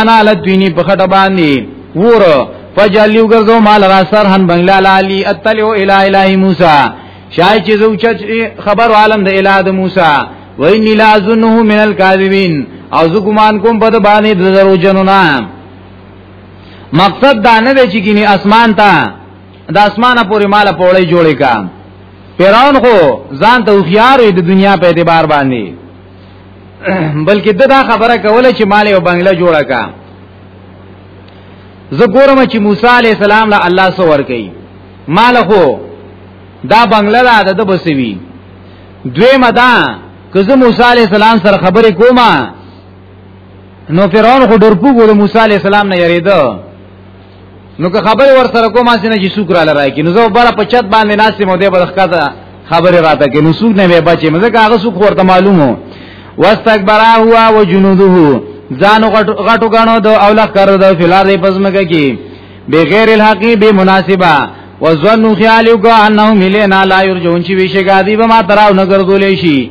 انا لدوینی په خټه باندې ور فجلیو ګرځو مال را سر هن بنگلا لالی اتلو الی الی موسی شای چې زوچ خبر عالم د الی د موسی و انی لا ظنه من الکاذبین او زه ګمان کوم په باندې د درو جنو نه مقصد دا نه دی چې کینی اسمان ته د اسمانه پورې مال پوړې جوړې کا فرعون خو ځان ته وخيار د دنیا په اعتبار باندې بلکې دا خبره کوله چې مال او بنگله جوړه کا زه ګورم چې موسی علی السلام له الله سره ور کوي مال خو دا بنگله ده د بسوي دوی مدا که زه موسی علی السلام سره خبرې کوم نو فرعون خو ډرپو ګور موسی علی السلام نه یریدو نو که خبر ور سره کوم چې نه چې سوق را لرای کی نو زه بره په چت باندې ناسې مو دې بلخکته خبر راته کې نو سوق نه وې بچې مزه هغه سوق ورته معلومو واستكبرا هو وجنوده ځان غټو غنو دو او لخ کړو دو فلار دې پزمګه کی بغیر الحق به مناسبه وظنوا خیالوا انهم الینا لا یرجون چې ویشه غادي به ما تراو نګر دولې شي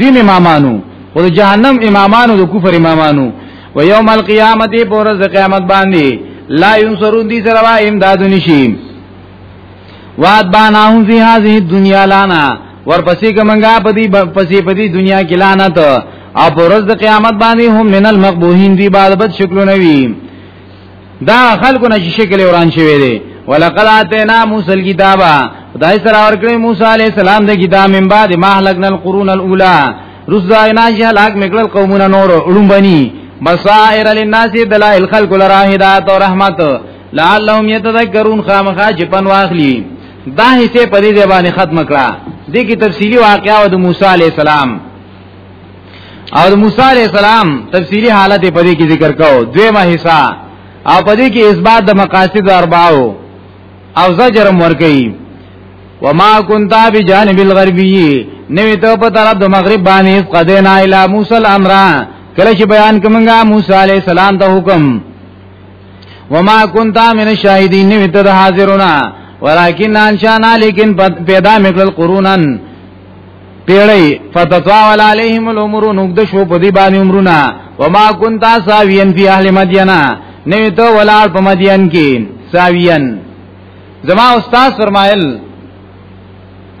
دین امامانو او جهنم امامانو د کفر امامانو و یوم القیامت پورز د قیامت باندې لا ينصرون دي سره وا امداد نشي واد باناهم فی هذه الدنيا لانا ورپسې کومنګا پدی پسې پدی دنیا کې لعنت او پرز د قیامت باندې هم من المقبوهین دی بعد بد شکلونه وی دا خلکو نه شکل وران شوی دی ولقد اتینا موسی الكتاب خدای سره ورکړی موسی علی السلام د کتاب من بعد ما هلکنا القرون الاولى رزاینا جه لاک مګل قومونه نور علوم بنی بصائر للناس دلائل خلق لرا هدایت او رحمت لعلهم يتذكرون خامخا جپن واخلی دا حصے په دې باندې ختم کړه دې کې تفصيلي واقعا د موسی عليه السلام او موسی علی السلام تفصیلی حالت په دې کې ذکر کاو دویمه حصہ او په دې کې اثبات د مقاصد اربعو او زجر ورکړي وما كنت بجانب الغربي نوې ته په طرف د مغرب باندې قدینا الی موسی الامر کله چې بیان کومه موسی علی السلام ته حکم وما كنت من الشاهدين نوې ته حاضرونه ولكن انشانا لیکن پیدا مکل قرونن پیړی فتطاول علیهم الامر نقد شو په دې باندې عمرونه وما كنت ساویان فی اهل مدینه نوی ته ولار په مدین کې ساویان زما استاد فرمایل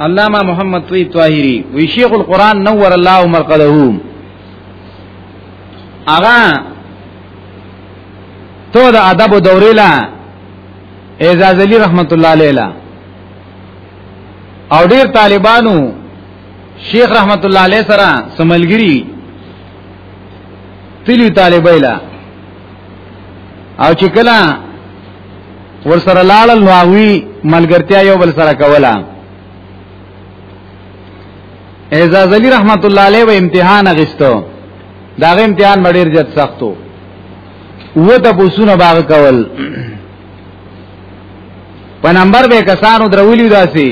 علامہ محمد طیب طاهری وی شیخ القران نور الله مرقده اغا تو د ادب دوریلا اعزاز علی رحمت الله علیه او ډیر طالبانو شیخ رحمت الله علیه سره سملګری تلی طالبایلا او چې کله ور سره لاړ نو هغه ملګرتیا یو بل سره کوله اعزاز علی رحمت الله علیه و امتحان غستو داغه امتحان مډیر جت سختو و ته بوسونه باغ کول په نمبر به کسانو درولیو داسي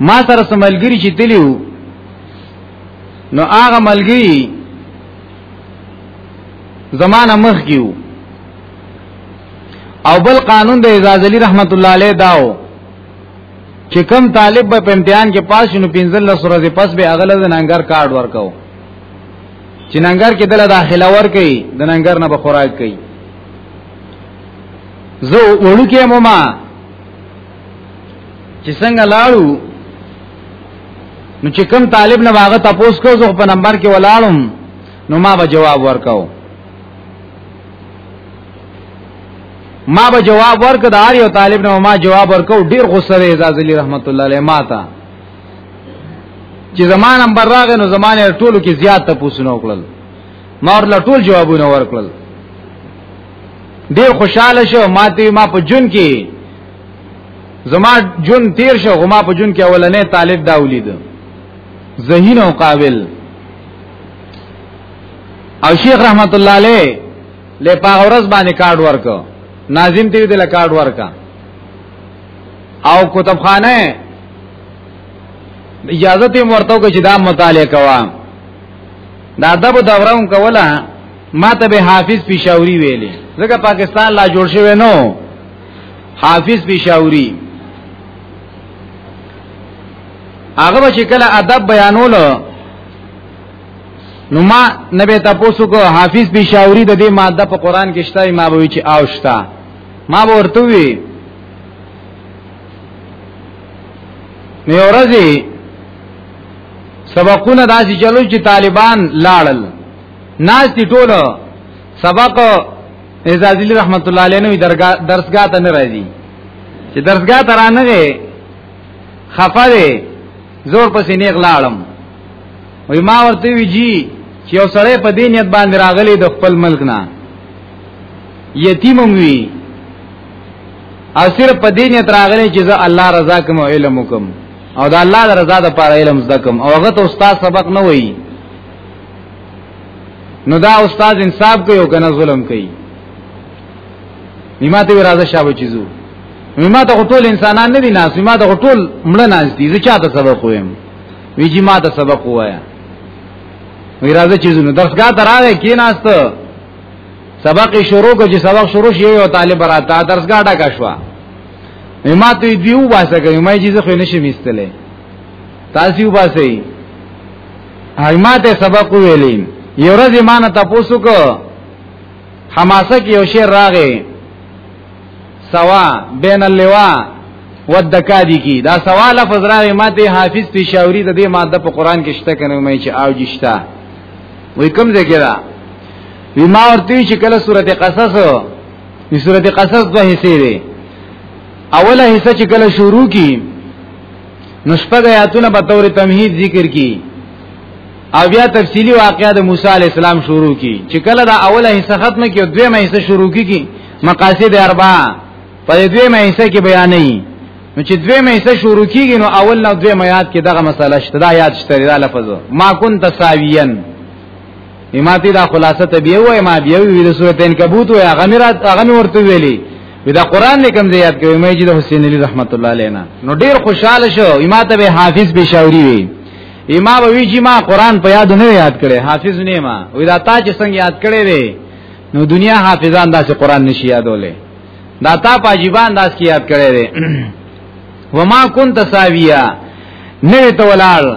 ما سره سملګری چې تلیو نو هغه ملګری زمانہ مخ کیو او بل قانون د اعزاز علی رحمت الله علیه داو چې کم طالب په امتحان کې پاس شنو 15 ورځې پس به اغله د ننګر کارت ورکاو چې ننګر کې دله داخله ور کوي د ننګر نه به خوراک کوي زه وړو کې مو ما چې څنګه لاړو نو چې کوم طالب نه واغه تاسو کو زه په نمبر کې ولاړم نو ما به جواب ورکاو ما به جواب ورک د اړ یو طالب نه ما جواب ورکاو ډیر غوسه وی زازلی رحمت الله علیه ما ته چې زمان نمبر راغې نو زمانه ټولو کې زیات تاسو نه وکړل ما ورله ټول جوابونه ورکړل ډیر خوشاله شو ما ته ما په جون کې زما جون تیر شو غما په جون کې اولنې طالب دا ولید ذهین او قابل او شیخ رحمت الله علیه له پاورز باندې کارت ورکو ناظم ته دې له کارت ورکا او کتابخانه اجازه ته ورته کو چې دا مطالعه کوه دا ادب دورم کوله ما ته به حافظ پیشاوری ویلې ځکه پاکستان لا جوړ شوی نو حافظ پیشاوری هغه چې کله ادب بیانول نو ما نبی تاسو کو حافظ پیشاوری د دې ماده په قران کې شته ما به چې آوشتا ما به ورته وی نو ورځي سبقونه داسې چلو چې طالبان لاړل ناز دی ټول سبق اعزازی رحمت الله علیه نو درسګه ته نه راځي چې درسګه ته رانه غي خفه دی زور پسې نه غلاړم وای ما ورته وی جی چې یو سړی په دې نیت باندې راغلی د خپل ملک نه یتیم وی او صرف په دې نیت راغلی چې زه الله رضا کوم علم وکم او دا الله رضا د پاره علم زده کوم او هغه ته استاد سبق نه وایي نو دا استاد انصاف کوي او کنه ظلم کوي نیمه ته راځه شابه چیزو نیمه ته ټول انسانان نه دي ناس نیمه ته ټول مړ ناس دي زه چاته سبق وایم ویجی ما ته سبق وایا وی راځه چیزو نو درسګه تراغه کې ناست سبق شروع کو چې سبق شروع شي یو طالب راته درسګه ډکا شو ما ته دیو باسه کوي ما چې زه خو نشم ایستلې تاسو باسه ایماته سبق ویلی یو ورځ ایمان ته پوسو کو حماسه کې یو شعر راغی سوا بین اللوا ودکادی کی دا سوا لفظ راغی ماته حافظ پیشاوری د دې ماده په قران کې شته کنه مې چې او جشتا وې کوم ځای کې دا وی ما ورته چې کله سورته قصص وی سورته قصص دوه حصے دي اوله حصہ چې کله شروع کی نو شپږ آیاتونه په تور تمهید ذکر کی او بیا تفصیلی واقعات موسی علی السلام شروع کی چې کله دا اوله حصہ ختمه کی او دویمه حصہ شروع کی کی مقاصد اربع په دویمه حصہ کې بیان نه نو چې دویمه حصہ شروع کیږي نو اول نو دویمه یاد کې دغه مسله شته دا یاد شته دا لفظ ما كنت ساویان ما ته دا خلاصه ته بیا وای ما بیا وی د سورته انکبوت وای هغه مې رات هغه مې ورته ویلي دا قران نه کوم زیات کوي مې چې د حسین علی رحمت الله علینا نو ډیر خوشاله شو ما ته به حافظ بشاوري وی ما به وی چې ما قران په یاد نه یاد کړي حافظ نه ما وی دا تا چې څنګه یاد کړي وی نو دنیا حافظان داسې قران نشي یادولې دا تا پاجیبان داس کی یاد کړي وی وما كنت ساویا نه ته ولال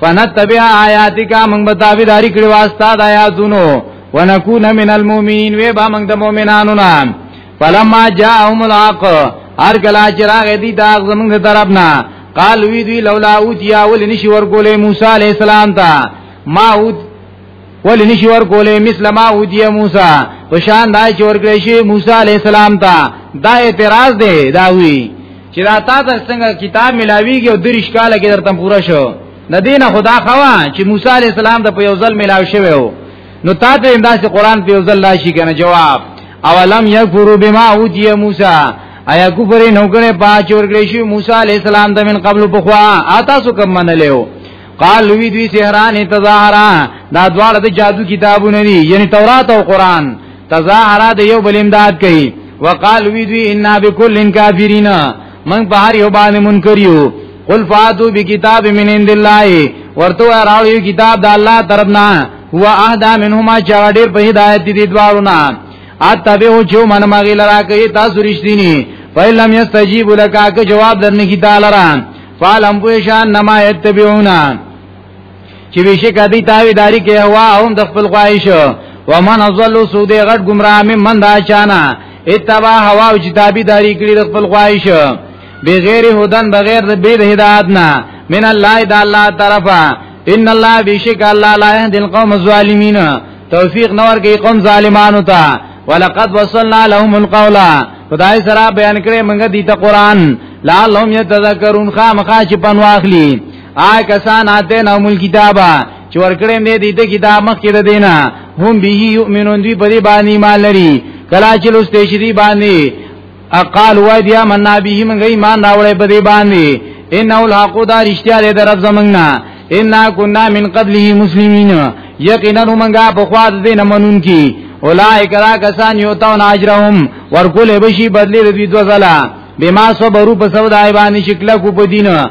فنتبع آیاتک موږ به تابعداري کړو واسطه د آیاتونو ونکون من المؤمنین وی با موږ د مؤمنانو نه فلما جاءهم الحق هر کلا چې راغ دي دا زمونږ طرفنا قال وی دی لولا اوت یا ول نشي ورکولې موسی علی السلام ته ما اوت ول نشي ورکولې مثل ما اوت یا موسی په شان دای چې ورکړې شي موسی علی السلام ته دا اعتراض دی دا وی چې دا تا ته څنګه کتاب ملاویږي او درش کاله کې درته پورا شو د دین خدا خوا چې موسی علی السلام د په یو ځل ملاو شوی وو نو تا ته انداسې قران په یو ځل راشي کنه جواب اولم یکفروا بما اوتی موسی ایا کفر نه کړي پاچ ورګړې شي موسی علی السلام د من قبل په خوا آتا سو کم منلو قال وی دوی سهران تظاهرا دا دواړه د جادو کتابونه دي یعنی تورات او قران تظاهر د یو بل امداد کوي وقال وی دوی ان بكل کافرین من په هر یو باندې منکر یو قل فاتو بکتاب من عند الله ورته راو یو کتاب د الله طرف نه هو اهدا منهما چا ډیر په هدایت دي دوارونه اتبعو جو من مغیل را کوي تاسو رښتینی فیلم یستجیب لکا که جواب درنه کی تعالی را فالم پوشان نما یتبعونا چې بشک دی تاویداری کې هوا هم د خپل خواهش ومن ازل سود غټ گمراه مې من دا چانا اتبا هوا او چې تابعداري کړی د خپل خواهش بغیر هدن بغیر د بيد هدایت نه من الله د الله طرفا ان الله بشک الله لا يهدي القوم الظالمين توفیق نور کې قوم ظالمانو ته ولقد وصلنا لهم القول خدای سره بیان کړي موږ دې ته قران لعلهم يتذكرون خامخا چې پنواخلی آ کسان آتے نو مل کتابا چې ورکړې مې دې د کتاب مخ کې دینا هم به یؤمنون دی په دې باندې ایمان لري کلا چې لسته شری باندې اقال وای بیا من نبی من غی ایمان راوړې په دې باندې ان اول حق دا رښتیا دې در زمنګنا ان كنا من قبله مسلمین یقینا موږ په خوا دې نه منون کی اولائک را کسان یو تاو ناجرهم ورکول بشی بدلی دوی دو زلا بما صبرو په سودا ایبانی شکل کو په دینه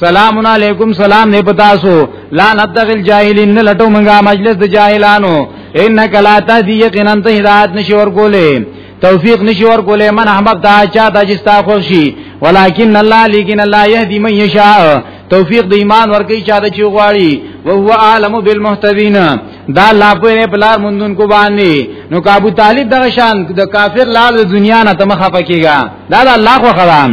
سلام علیکم سلام نه پتا سو لا ندغل جاهلین نه لټو منګه مجلس د جاهلانو انک لا تهدی یقینا ته هدایت نشي ورکولې توفیق نشي ورکولې من احباب دا چا د جستا خوشي ولکن الله لیکن الله یهدی من یشاء توفیق د ایمان ورکی چا د چی غواړي او هو عالم بالمحتدین دا الله په پلار مندون کو باندې نو کابو طالب دغه شان د کافر لال د دنیا نه تمخه پکېګا دا الله خو خدام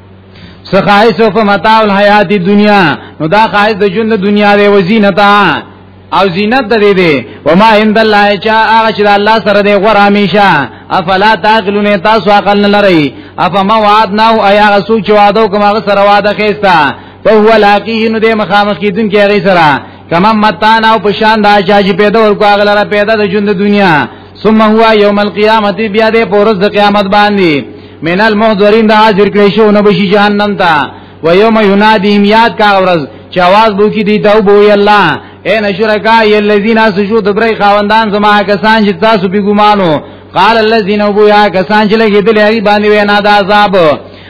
سخایس او په متاع الحیات دنیا نو دا خایس د ژوند دنیا دی وزینتا او زینت د دې دی و ما عند الله چا هغه چې الله سره دی غوړ همیشه افلا تعقلون تاسو عقل نه لري افما وعدنا او ایا غسو چې وعده کوم هغه سره وعده خېستا فهو لاقیه نو دې مخامخ کیدون کې هغه سره کما متان او پشان دا چې پیدا ورکو هغه لره پیدا د ژوند دنیا ثم هو يوم القيامه بیا دې پورز د قیامت باندې من المحضرین د حاضر کړي شو نو بشي جهنم ته و یوم ینادیم یاد کا ورځ چې आवाज بو کی دی دا بو الله اے نشرکا یلذین سجود برای خواندان زما کسان چې تاسو به ګمانو قال الذين ابو یا کسان چې لګیدل هغه باندې وینا د عذاب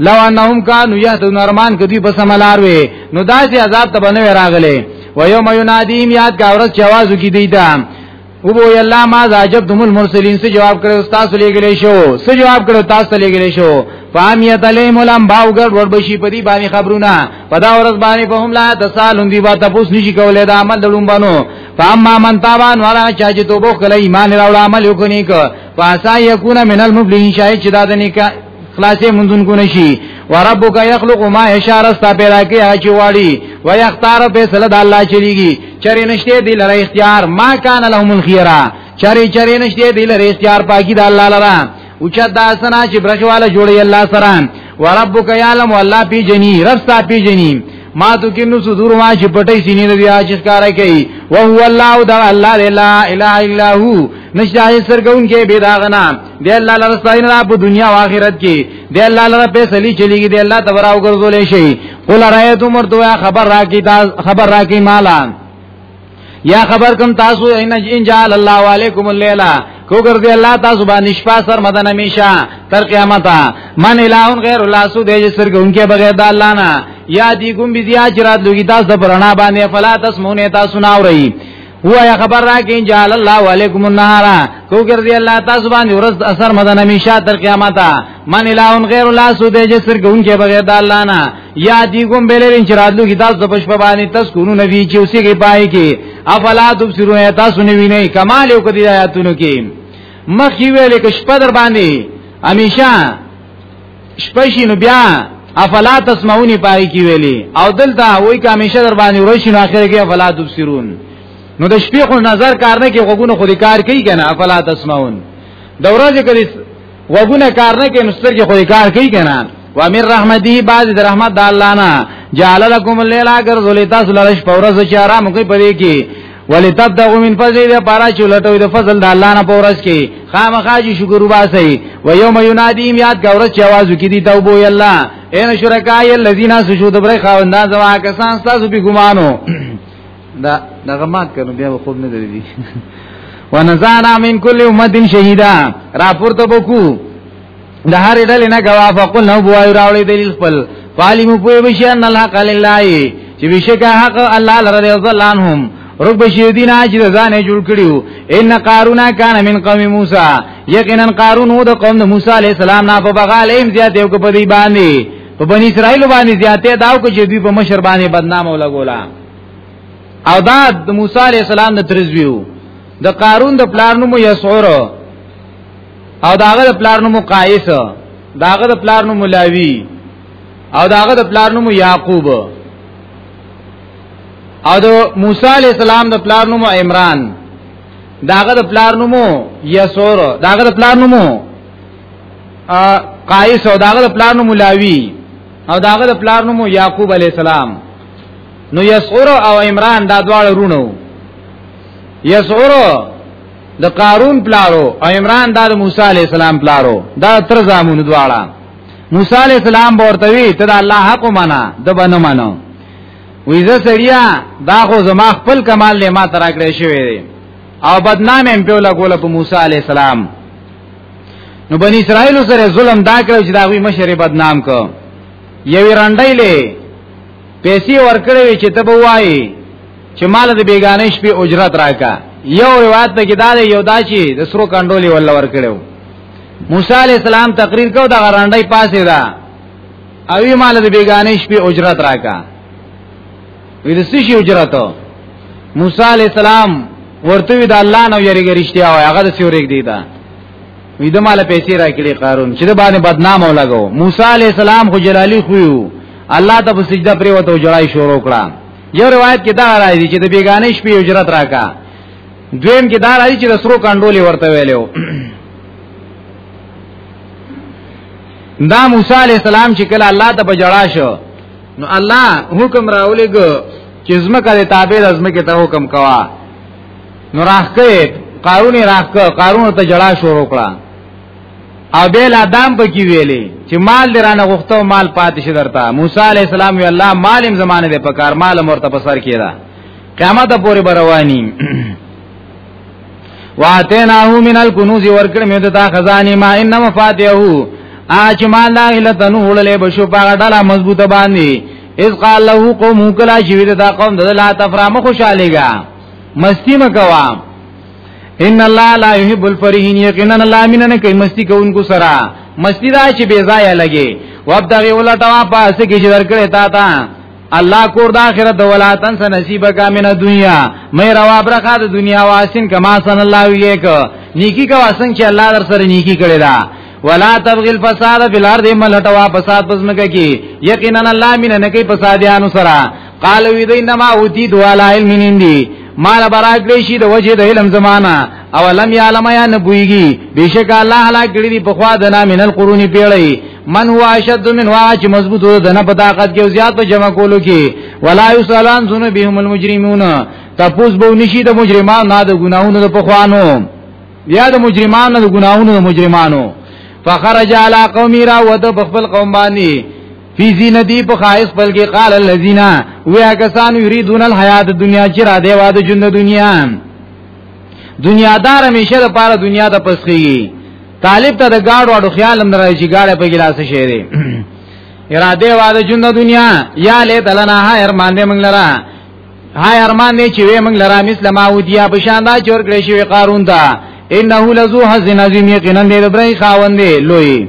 لو انهم كانوا يهتدون ارمان کدی په سملار وي نو داسې عذاب ته بنو راغله و یوم ینادیم یاد کا ورځ چې आवाज وکي دی دا او بو یلا ما عجبتم المرسلین سے جواب کړو تاسو لګلې شو سے جواب کړو تاسو لګلې شو فامیت علیهم الانباء ګر ور بشي په دې باندې خبرونه په دا ورځ باندې په هم لا تسالون دی با تاسو نشي کولای دا عمل دلون بانو فاما من تابان ولا چا چې توبه کړی ایمان راوړ عمل وکړي که فاسا یکون من المفلحین شاید چې دا د نیکه خلاصې مونږ کو نشي وربک یخلق ما یشاء رستا پیدا کی هچ واړي و یختار فیصله د الله چلیږي چری نشته دی لره اختیار ما کان لهم الخيرا چری چری نشته دی لره اختیار پاکی د الله لره او چا داسنا چې برخواله جوړي الله سره وربک یعلم والله پی جنی رستا پی جنی ما تو کینو صدور ما چې پټي سینې دی اج ښکارا کوي او هو الله او دا الله لا اله الا هو نشته سرګون کې بيداغنا دی الله لپاره ستاین را په دنیا او آخرت کې دی الله لپاره فیصله چلیږي دی الله تبارک او ګرځول شي قل رايت عمر دوه خبر راکی تاس خبر راکی مالان یا خبر کوم تاسو ان ان جعل الله علیکم الليل کو ګرځي الله تاسو باندې شپه سر مدن همیشه تر قیامت من الہون غیر الله سو دې سرګونکې بغیر د الله نه یا دی کوم بیا چې رات لوګي تاسو پرانا باندې فلا تسمونه تاسو نه اوري هو یا خبر را کې ان جعل الله علیکم النهار کو ګرځي الله تاسو باندې ورځ اثر مدن همیشه تر قیامت من الہون غیر الله سوده چې سر ګون کې بغیر د الله نه یا دی ګم بلرین چې راتلو کې تاسو په شپه باندې تاسو کو نه وی چې اوسې کې پای کې افلا تبصرون تاسو نه وینئ کمال یو کدی آیاتونو کې مخ ویلې کې شپه در باندې همیشه شپشي نو بیا افلا تسمعونی پای کی ویلی او دلته وای که همیشه در باندې ورشي نو اخر کې افلا تبصرون نو د شپې خو نظر کار نه کې غوګونه خو کار کوي کنه افلا تسمعون د ورځې کړي غوګونه کار نه کې نو سترګې خو کار کوي کنه و امیر رحمتی بعد در رحمت د الله نه جعل لكم الليل اگر ذلیتا سلالش پورز چې آرام کوي پدې کې ولتبتغوا من فضله ده پارا چې لټوي د فضل د الله نه پورس کې خامخا چې شکر وباسي و یوم ینادیم یاد ګورس چې आवाज وکړي دی توبو ی الله اے شرکای الذین سجود بر خواندان زما کسان تاسو به ګمانو دا دغه مات کړو بیا خوب نه درځي ونزانا من کل امه شهیدا راپورته بکو د هر ډلې نه غوا فقل نو بوای راوړي دلیل خپل عالم په بشي ان الحق لله چې بشکه حق الله لره دی ځلانهم رب شیدین اج ځانه جوړ کړیو ان قارون کان من قوم موسی یقینا قارون د قوم موسی علی السلام نه په بغالیم زیات یو په دی باندې په بنی اسرائیل باندې زیاتې داو کو چې دوی په مشر باندې بدنام ولګولا او دا د موسی علی السلام د ترزویو د قارون د پلارنو مو یسعور او داغه د پلار نوم قایس داغه د پلار نوم ملاوی او داغه د پلار نوم یعقوب او د موسی علی السلام د پلار نوم عمران داغه د پلار نوم یسور داغه د پلار نوم قایس او داغه د پلار نوم ملاوی او داغه د پلار نوم یعقوب علی السلام نو یسور او عمران دا دواړه رونو یسور د قارون پلارو او عمران د موسی علی السلام پلارو دا تر زامونو دواړه موسی علی السلام ورته وی ته د الله حق معنا د بنو منو وی زه سړیا دا خو زما خپل کمال له ما تراکړې شوی دی او بدنام هم په لګول په موسی علی السلام نو بنی اسرائیل سره ظلم دا کړو چې دا وی مشر بدنام کو یوی رانډایلې پیسې ورکړې وي چې ته به وایي چې مال د بیگانې شپې اجرت راکا یو روایت ته کې دا دی یو دا چې د سرو کندولې ول ورکړو موسی علی السلام تقریر کو دا غرانډای پاسه دا او یې مال د بیگانې شپې اجرت راکا وې د سشي اجرت موسی علی السلام ورته وی د الله نو یریږي رښتیا وای هغه د سیورګ دی دا وی د مال پیسې راکړي قارون چې د باندې بدنام ولګو موسی علی السلام خو جلالی خو الله ته په سجده پرې وته جړای شروع کړه یو روایت کې دا راځي چې د بیگانې شپې اجرت راکا دویم کې دا راځي چې د سرو کندولې ورته ویلو دا موسی علی السلام چې کله الله ته بجړا شو نو الله حکم راولېګ چې زمکه د تابع د زمکه ته حکم کوا نو راخکې قارون راخکه قارون ته جړا شروع کړه او به لا دام پکې ویلې چې مال درانه غوښته او مال پاتې شي درته موسی علی السلام وی الله مالم زمانه دې په کار مال مرته په سر کېدا قیامت پورې بروانی واتیناه من الكنوز ورکړ مې ته خزانه ما ان مفاتيحو اچ ما لا اله تنو ولې بشو په ډاله مضبوطه باندې اذ قال له قوم کلا شوی دا قوم د لا تفرام خوشالېګا مستی مکوا ان الله لا يحب الفرحين یقینا الله مين نه کوي مستی کوونکو سره مستی دا چې بے ځای لګي وابتغي ولټوا پاسه کې چې درکړې تا تا الله کور د اخرت ولاتن سره نصیب کا من دنیا مې روا برخه د دنیا واسین کما سن الله یې کو نیکی کا واسن چې الله در سره نیکی کړی دا ولا تبغي الفساد في الارض ملټوا فساد پزمکه کی یقینا الله مين نه کوي فسادیانو سره قالو وی دین ما ودی دو علی علم نندی مال براګلی شي د وجه د علم زمانہ او لم یعلم یا نبویږي بشک الله هلاک کړي دی په خوا د نامن القرون پیړی من هو اشد من واج مضبوط د نه په طاقت کې زیات په جمع کولو کې ولا یسلان ذنو بهم المجرمون تپوس به نشي د مجرمانو نه د ګناونو د پخوانو یا د مجرمانو د ګناونو د مجرمانو فخرج علی قومی را ود بخبل قوم باندې فی زینتی په خایس بل کې قال الذین ویا کسان یریدون الحیات دنیا چې را دی واده ژوند دنیا دنیا دار همیشه د پاره دنیا د پسخیږي طالب ته د گاډو اډو خیال هم درای چې گاډه په ګلاس شي دی اراده واده ژوند دنیا یا لیت لنا ها ارمان دې موږ لرا ها ارمان دې چې وې موږ لرا مثله ما ودیا په شان دا چور کړی شي قارون ته انه لذو حزن عظیم یقینا دې برای خاوندې لوی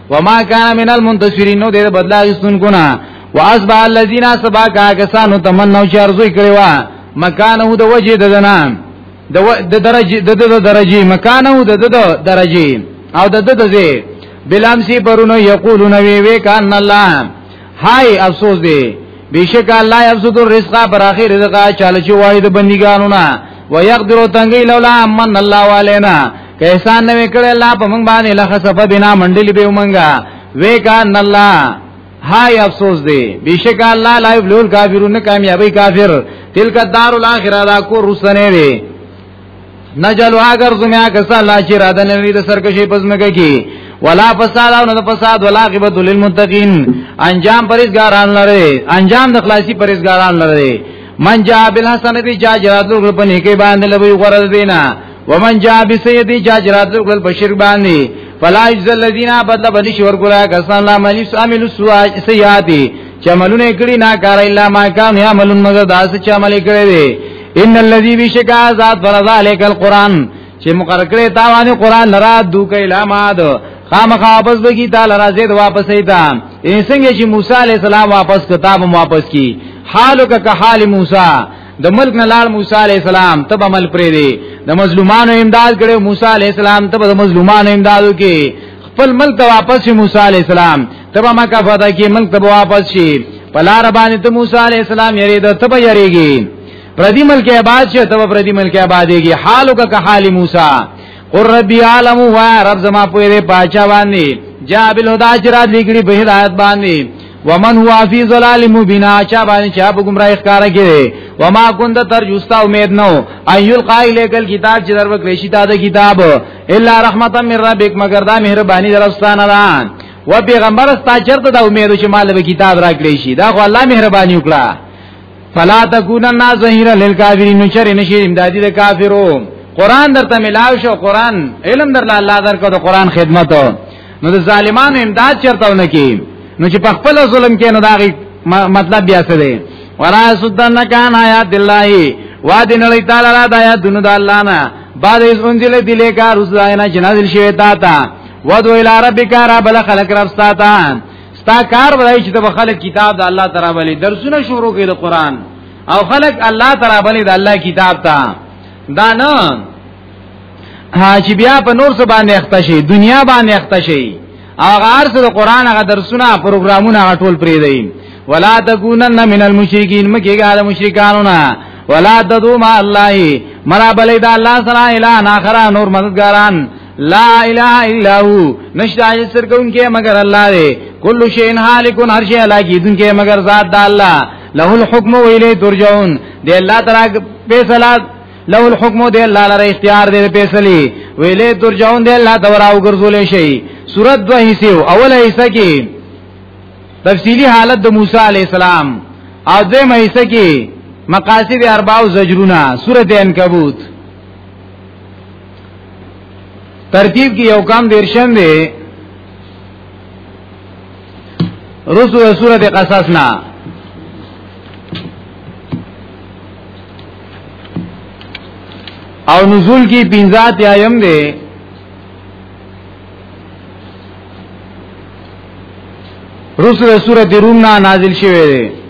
وما كان من المنتصرين نو دې بدلا غستون کو نه واصبح الذين سبا کا کسانو تمنو چې ارزو کړی وا مکانه د وجه د دنا د درجه د د درجه مکانه د د درجه او د د ځای بلامسی پرونو یقولون وی وی کان الله هاي افسوس دی بیشک الله یبسط الرزق پر اخر رزق چاله چې وای د بندګانو نه ويقدر تنگي لولا من الله علينا که احسان نه وکړ الله په مونږ باندې لخصف بنا منډلی به مونږه وکا ان الله هاي افسوس دی بشک الله لا یبلول کافرون کامیابی کافر تلک الدار الاخره دا کو رسنه وی نجلو اگر زمیا کسا لا چې را ده نوی د سرکشي پزمګه کی ولا فساد او نه فساد ولا عاقبت للمتقین انجام پرېزګاران لره انجام د خلاصي پرېزګاران لره من جا بالحسنه جا جرات په نیکه باندې لوي غرض دینا ومن جاء بسيدي جاجرات وکړل بشیر باندې فلا يجزى الذين بدل بدی شور ګرا کسان لا من يعمل السيئات چې عملونه کړی نه کار الا ما کان يعملون مگر داس چې عمل کړی وي ان الذي بشکا ذات فرض عليك القران چې مقرر کړی تا باندې قران لرا دو کې علامات خامخا واپس بگی تعالی راځي د واپس ایتا ان څنګه چې موسی عليه السلام واپس کتاب واپس کی حالو کا حال موسی د ملک نه لاړ موسی علی السلام ته به مل پرې دی د مظلومانو امداد کړو موسی علی السلام ته د مظلومانو امداد وکي خپل ملک ته واپس شي موسی علی السلام ته به مکه فدا کې ملک ته واپس شي پلار باندې ته موسی علی السلام یری د ته به یریږي پردی ملک آباد شه ته پردی ملک آبادېږي حالو کا که حال موسی قر ربی عالم و رب زما په دې پاچا باندې جابل هدا چرات لګړي به هدایت باندې ومن هو فی ظلال مبینا چا باندې چا په گمراهی ښکار کړي وما كنت ترجوستا امید نو ایل قائل کل کتاب چې در وکړي شي دا د کتاب الا رحمتا من ربک مگر دا مهرباني درستانه ده و پیغمبر ستا چرته دا امید چې مال به کتاب راکړي شي دا خو الله مهرباني وکړه فلا تکونن ظهیر للکافرین نشر نشي امدادي د کافرو قران درته ملاو شو قران علم در الله درکو د قران خدمت نو د ظالمانو امداد چرته ونه کی نو چې په خپل ظلم کې نو داغي مطلب بیا څه دی ورا سدن کان آیات الله وا دې نړۍ تعالی را د آیات دنو د الله نه بعد از انزل دله کا رساینا چې نازل شوی تا تا ودو الی ربک رب خلق رب ساتا ستا کار ولای چې د خلق کتاب د الله تعالی بلی درسونه شروع کړي د قران او خلق الله تعالی بلی د الله کتاب تا دا نه ها چې بیا په نور څه باندې اخته شي دنیا باندې اخته شي هغه ارزه د قران هغه درسونه پروګرامونه ټول پرې دی ولا تکونن من المشرکین مکیګا د مشرکانو نه ولا تدو ما الله مرا بلی دا الله سره اله ناخرا نور مددګاران لا اله الا هو نشدا سر کون کې مگر الله دی کل شین حالکون هر شی علاقی دن کې مگر ذات د الله له الحکم و الیه ترجعون دی الله تعالی فیصله لو الحكم دی الله لره اختیار دی فیصله ویلې ترجون دی الله تورا او ګرځول شي سورۃ دوه حصے اوله حصہ کې تفصیلی حالت د موسی علی السلام او دویمه حصہ کې مقاصد اربع او زجرونه سورۃ عنکبوت ترتیب کې یو کام دیرشم دی رسو سورۃ قصص نه او نزول کی پینزات یایم دے رسل سورت روم نا نازل شوه دے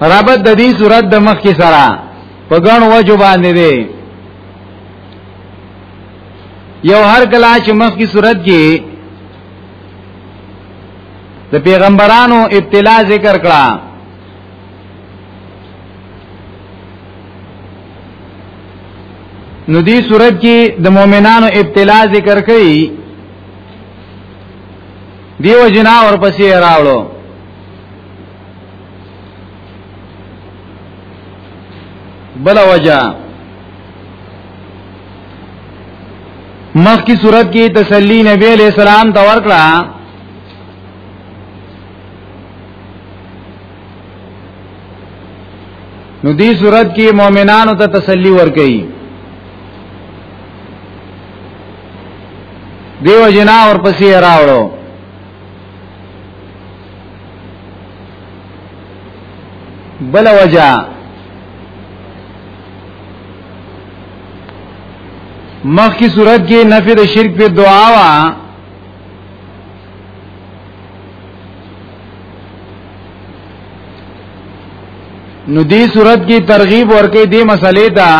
ربط د دې صورت د مخ کې سره په ګڼ وجو باندې دی یو هر کله چې مخ کی صورت کې د پیغمبرانو ابتلا ذکر کړه نو دی صورت کې د مؤمنانو ابتلا ذکر کړي دیو جنا ورپسې راوړو بل وجہ مخ کی صورت کی تسلی نبی علیہ السلام ته ورکړه نو دی صورت کې مؤمنانو ته تسلی ورکړي دیو جنا اور پسې راوړو بل وجہ مخ کی صورت کې نفی د شرک په دعا وا نو دی صورت کی ترغیب ورکې دی مسلې ته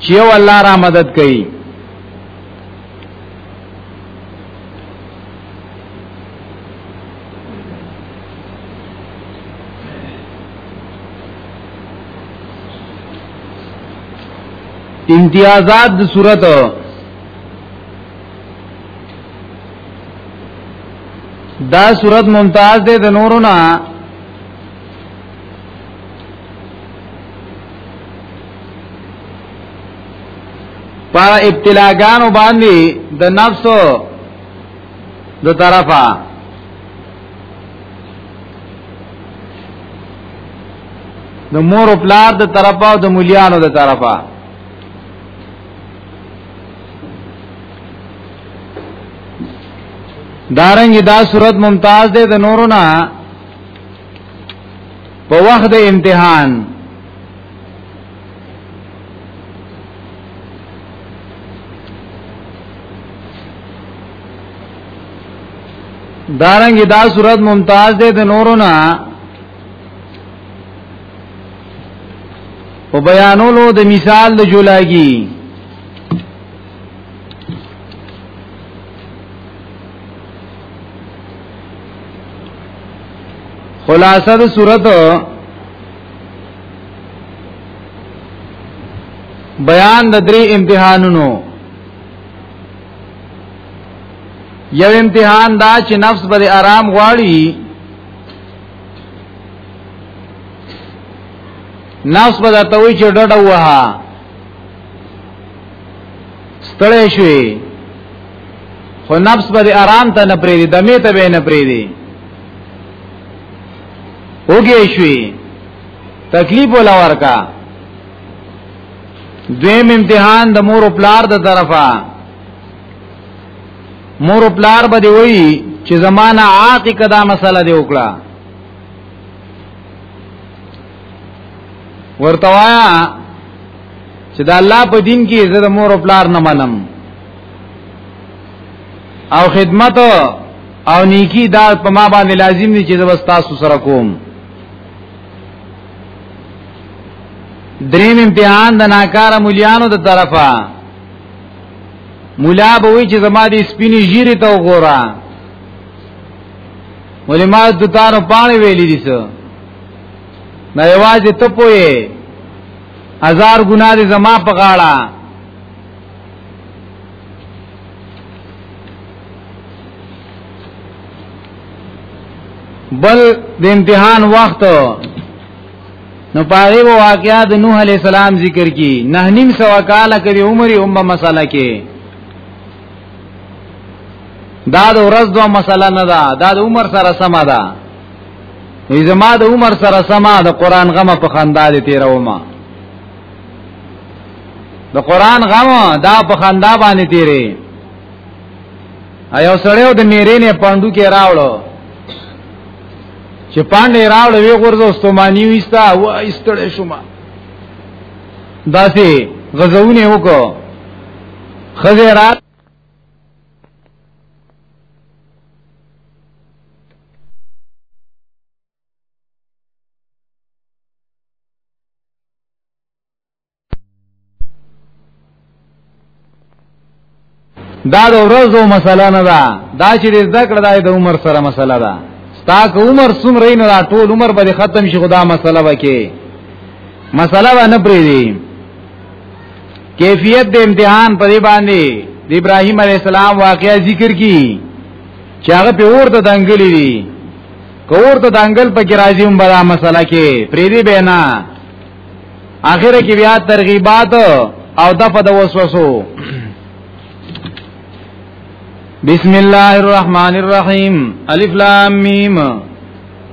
چې یو الله را مدد کوي امتیازات د صورت دا صورت ممتاز ده د نورو نه په ابتلاګانو باندې د نفس دو طرفا د مور او پلار د طرفا او د مليانو د طرفا دارنګ دا صورت ممتاز ده د نورو نه په وخت د امتحان دارنګ دا صورت ممتاز ده د نورو نه په بیانولو د مثال د جولاګي خلاصه د صورت بیان د درې امتحانونو یو امتحان دا چې نفس به آرام غواړي نفس به ته وی چې ډډه وها ستړې شوې خو نفس به آرام ته نه پریدي دمه ته به نه پریدي وګې شوې تکلیف ولا ورکا دویم امتحان د مور او پلار د طرفه مور او پلار به دی وی چې زمانہ عاقی کدا مسله دی وکړه ورته وایا چې دا الله په دین کې زه د مور او پلار نه منم او خدمت او نیکی دا په ما باندې لازم دي چې زه تاسو سره کوم دریم امتحان د ناکاره مليانو د طرفه مولا به وی چې زما دې سپینې ژیره ته وګوره ولې ما د تارو پاڼې ویلې دي څه نه یوازې ته پوهې هزار ګنا دې زما په غاړه بل د امتحان وخت نو پاره وو واقعیا د نوح علی السلام ذکر کی نه نیم سو کال کړي عمر هم مساله کې دا د ورځ دوه مساله نه ده دا د عمر سره سم ده وی زما د عمر سره سم د قران غمه په خندا دي تیروما د قران غمه دا په خندا باندې تیرې ایو سړیو د میرې نه پاندو کې راوړو چې پاندې راوړو وی غورځو ستومانی وستا و استړې شوما داسې غزونه وکړو خزه رات دا د ورځو مسله نه ده دا چې زده کړه دا د عمر سره مسله ده ستا که عمر څومره نه دا ټول عمر به ختم شي خدا مسله وکي مسله و نه پری دي کیفیت د امتحان په دی باندې د ابراهیم علی السلام واقعیا ذکر کی چې هغه په ورته دنګلې دي کور ته دنګل په کې راځي هم بلا مسله کې پری دی به نه اخر کې بیا ترغیبات او دفع د وسوسو بسم الله الرحمن الرحیم الف لام میم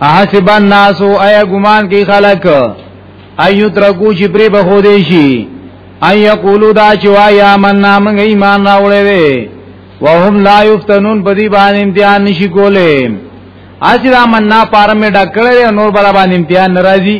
احسب الناس اي ګمان کې خلق ايو ترکو چې پری به خو دې شي اي یقولو دا چې وایا من نام ایمان راوړې وي وهم لا یفتنون په دې باندې امتحان نشي کولای اسی دا من نا پارمه ډکړې نور برابر امتحان ناراضي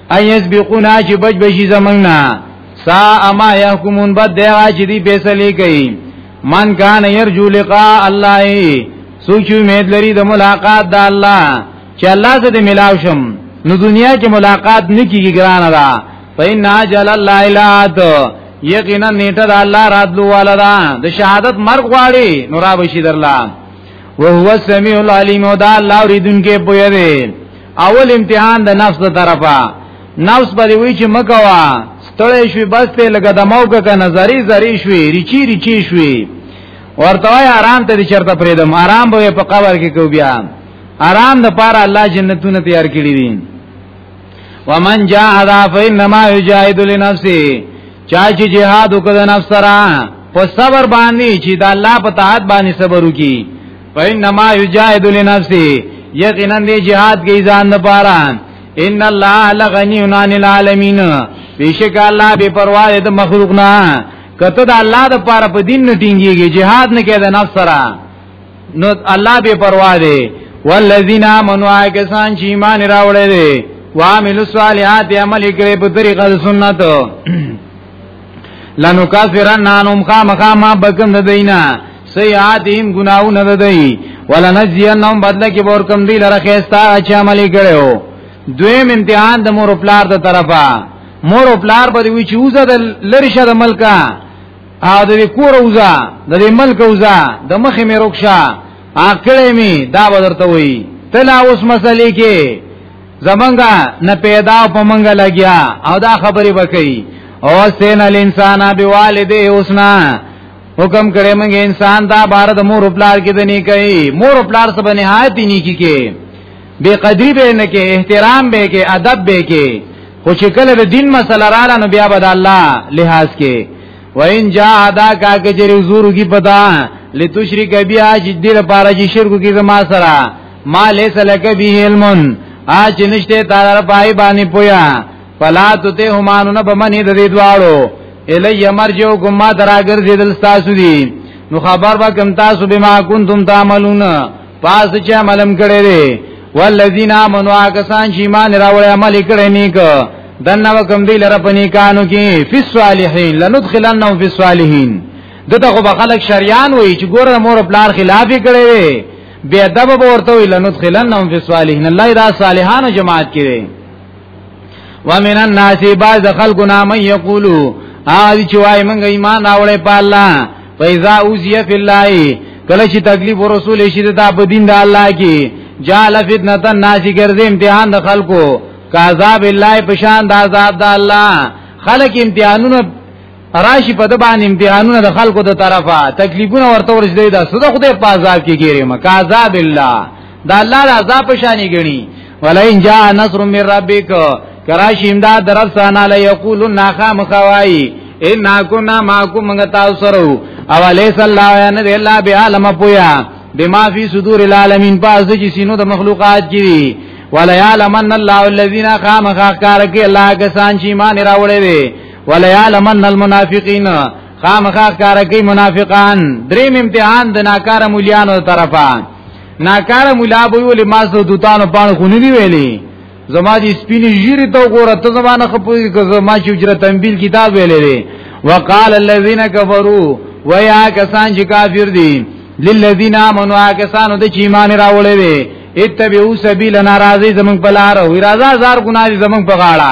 ایس بقنا چې بچ بشي زمنګنا سا اما يحكمون بد دی چې دی فیصله کوي من کان يرجو لقاء الله سوچ امید لري د ملاقات د الله چې الله سره ملاو شم نو دنیا کې ملاقات نکیږي ګرانه ده فإن اجل الله الات یقینا نیټه د الله راتلو والا ده د شهادت مرګ غواړي نو را بشي درلا وهو السميع العليم او دا الله اوریدونکو په یوه اول امتحان د نفس د طرفه نفس به وی چې مکوا ستړې شوې بس په لګه د موګه کا نظری زری شوې ریچی ریچی شوې ورته وای آرام ته چرته پریدم آرام به په قبر کې کو بیا آرام د پاره الله جنتونه تیار کړی دي ومن جاهد فإنما يجاهد لنفسه چا چې جهاد وکړ نفس سره په صبر باندې چې د الله په طاعت باندې صبر وکي فینما یجاهد لنفسه یقینا دی جهاد کی ځان نه پاره ان الله لغنی عن العالمین بیشک الله بے پروا د مخلوق نه کته د الله د پاره په دین نه ټینګیږي jihad نه کېده نفس سره نو الله بے پروا دی والذین آمنوا کسان چې ایمان راوړل دي وعملوا الصالحات عمل کړي په طریقه سنت لنو کافرن نانم خامخا ما بکم د دینا سیئاتهم گناہون د دی ولنجزینهم بدل کی ورکم دی لره خستا اچ عملی کړو دویم امتحان د مور پلار د طرفه مور پلار به وی چوزه د لریشه د ملکا او د کور اوزا د ملک اوزا د مخې مې رکشه عقلې می دا بدرته وی تلا اوس مسلې کې زمنګا نه پیدا په منګ لګیا او دا خبرې وکړي او سین الانسان بوالده حسنا حکم کړي موږ انسان دا بار د مور پلار کې دني کوي مور پلار سب نهایت نیکی کې بے قدری به نه کې احترام به کې ادب به کې خو چې کله د دین مسله رااله نو بیا بد الله لحاظ کې وین جا ادا کا کجری زور کی پتا لتشرک بیا چې دې لپاره چې شرک کی زما سره ما لیس لک به علم اچ نشته تعالی پای باندې پویا فلا تته همانو نه بمنی د دې دواړو الی مرجو کوم ما دراګر دې دل تاسو دی نو خبر با کم تاسو بما کنتم تعملون پاس چې عملم کړي دي والذین آمنوا کسان چې ایمان راوړ عمل کړي نیک دنه وکم دی لره پنی کانو کې فی الصالحین لندخلنهم فی الصالحین دته خو به خلک شریان وای چې ګوره مور پلار خلاف کړي بے ادب به ورته وي لندخلنهم فی الصالحین الله دا صالحانو جماعت کړي ومن الناس بعض خلقنا من یقولو آدی چې وای مونږ ایمان راوړې په الله فیزا اوزیه فی الله کله چې تکلیف ورسول شي د په دین د الله کې جعل فتنه الناس ګرځي امتحان د خلکو کاذاب الله پشان د عذاب د الله خلک امتحانونه راشي په د باندې امتحانونه د خلکو د طرفه تکلیفونه ورته ورسېدي دا سوده خدای په عذاب کې ګیره مکه عذاب الله دا الله د عذاب په شانې غني ولئن جاء نصر من ربک کراشی امداد رب سانا ليقولن ناخام خوای ان كنا معكم من تاسرو او ليس الله ان الا بعالم پویا بما فی صدور العالمین پاس چې سینو د مخلوقات کی ولا يعلمن الله الذين قام خاکار کې الله کسان چې ایمان راوړې وليعلمن المنافقين خامخا کار کوي منافقان دریم امتحان د ناکار مولیانو طرفه ناکار مولا به ولې ما سو دوتانو پان خونی دی ویلي زما دي سپینې ژیری ته ګوره ته زمانه خپوي که زما چې اجره تنبیل کتاب ویلې دی وقال الذين كفروا ويا کسان چې کافر دي للذین آمنوا کسانو د چې ایمان راوړې دي اتبعوا سبیل ناراضی زمون په لار او راضا زار ګناري زمون په غاړه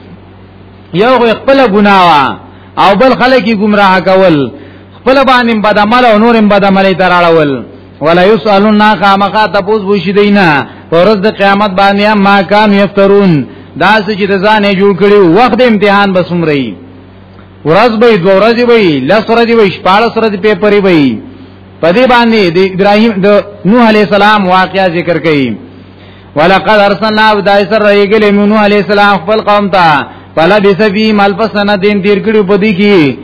یو خپل ګناوا او بل خلک گمراه کول خپل باندې بدعمل او نورم بدعمل تراړول ولا یسالون خامخا تپوس بوشي دینا ورځ د قیامت باندې ما کان یفترون دا چې د ځانې جوړ کړي وخت امتحان بسمري ورځ به دوه ورځې به لس ورځې به شپاړس ورځې پیپرې به پدې باندې د ابراهیم د نوح علی السلام واقعا ذکر کړي ولقد ارسلنا بدای سر رایګل مونو علی السلام خپل قوم ته فلا بسفی مال پسنه دین تیر کړي په دې کې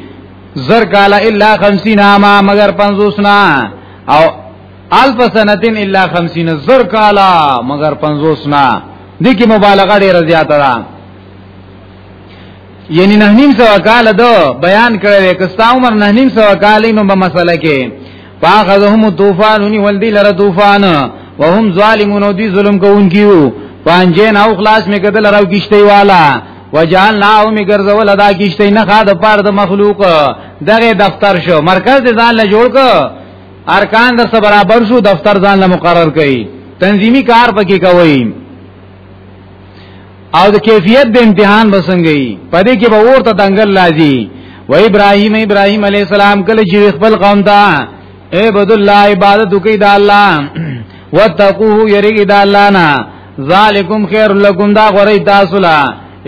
زر کاله الا 50 عاما مگر 50 نا او الف سنتين الا 50 زر کاله مگر 50 نا دې کې مبالغه ډیره زیاته ده یعنی نه نیم سو کال دو بیان کړی که ستا عمر نه نیم سو کال نو په مسله کې فاخذهم الطوفان ونول دی لره طوفان وهم ظالمون دی ظلم کوونکیو پنجین او خلاص می کدل راو کیشته والا وجعلنا او می ګرځول ادا کیشته نه خا د پاره د مخلوق دغه دفتر شو مرکز د ځان له جوړ ک ارکان د سره برابر شو دفتر ځان له مقرر کړي تنظیمی کار پکې کوي او د کیفیت د امتحان بسنګي پدې کې به ورته دنګل لازي و ابراهيم ابراهيم عليه السلام کله چې خپل قوم ته اے بد الله عبادت کوي د الله وتقوه يرګي د الله نه ذالکم خیر لکم دا غری تاسو لا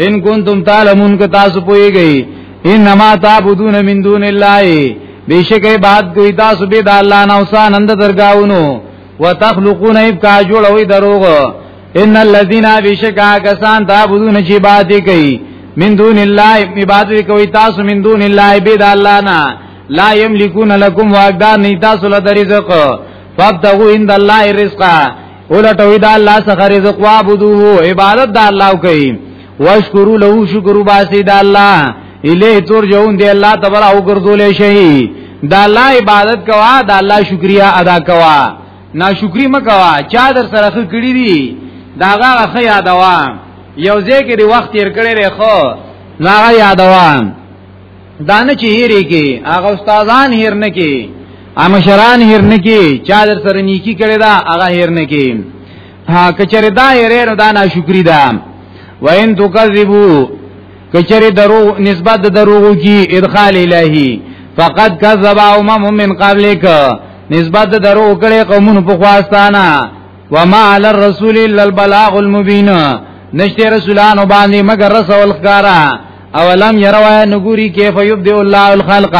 ان کنتم تعلمون که تاسو پويږئ انما تعبدون من دون الله بیشک عبادت کوي تاسو به د الله نه اوسان اند درگاونو وتخلقون ایب کا جوړوي دروغ ان الذين بشکا کسان تعبدون چې عبادت کوي من دون الله عبادت کوي تاسو من دون الله بيد الله نه لا يملكون لكم واقدار نه تاسو له رزق فابتغوا عند الله رزقا ولټوي دا الله څخه رزق وابدوه عبادت دا الله کوي واشکرو له شکر باسي دا الله الیه ترجعون دی الله تبارک او ګرځول شي دا الله عبادت کوا دا الله شکریا ادا کوا ناشکری مکوا چا در سره خو کړی دی داغه خو یادوا یو ځکه دی وخت تیر کړی ری خو داغه یادوا دانه چې هیری کی هغه استادان هیر نه کی امشران هیر نه کی چا در سره نیکی کړی دا هغه هیر نه کی ها کچره دا هیر نه دا ناشکری ده وین تکذبو کچری درو نسبت د دروغ کی ادخال الہی فقد کذب امم من قبلک نسبت د درو کړي قومونو په خواستانه وما علی الرسول الا البلاغ المبین نشته رسولانو باندې مگر رسول خارا اولم يروا نګوري کیف یبدئ الله الخلق